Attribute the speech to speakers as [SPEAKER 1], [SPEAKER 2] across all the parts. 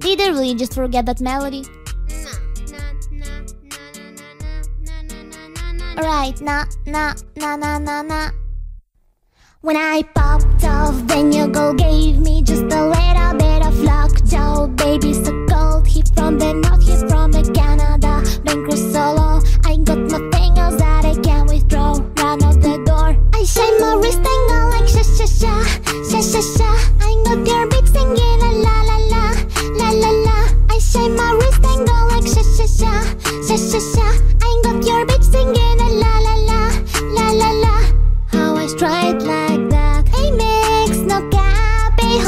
[SPEAKER 1] Did I really just forget that melody? Right, na na na na na na. When I popped off, then your girl gave me just a little sha sha sha. I got your beat singing la la la la, la la. How I stride like that. A mix, no cap, a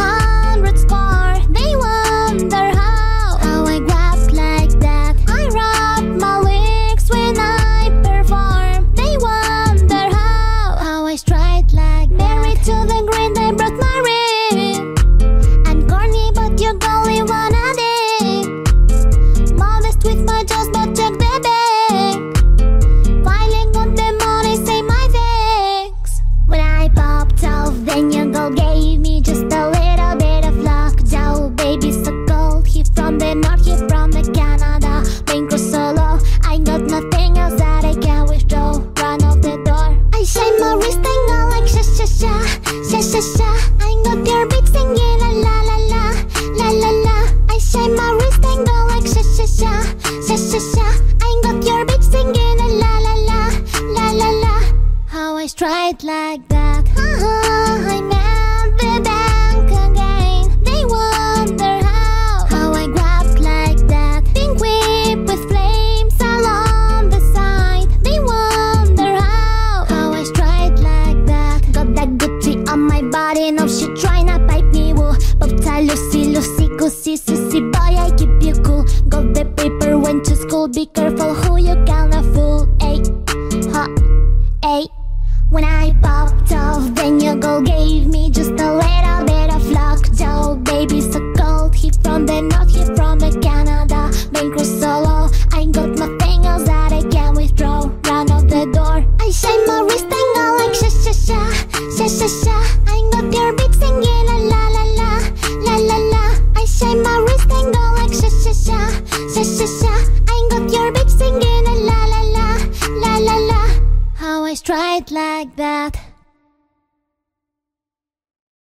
[SPEAKER 1] sha. I got your beat singing la la la la, la la la. How I stride like that. Uh-huh, I'm at the bank again. They wonder how. How I grabbed like that. Pink whip with flames along the side. They wonder how. How I stride like that. Got that Gucci on my body. No shit tryna pipe me wool. Bobta Lucy, Lucy, Goosey, Susie boy, I keep you cool. Got the went to school. Be careful who you gonna fool. Sha sha sha. I got your beat singing la la la la, la la. How I stride like that.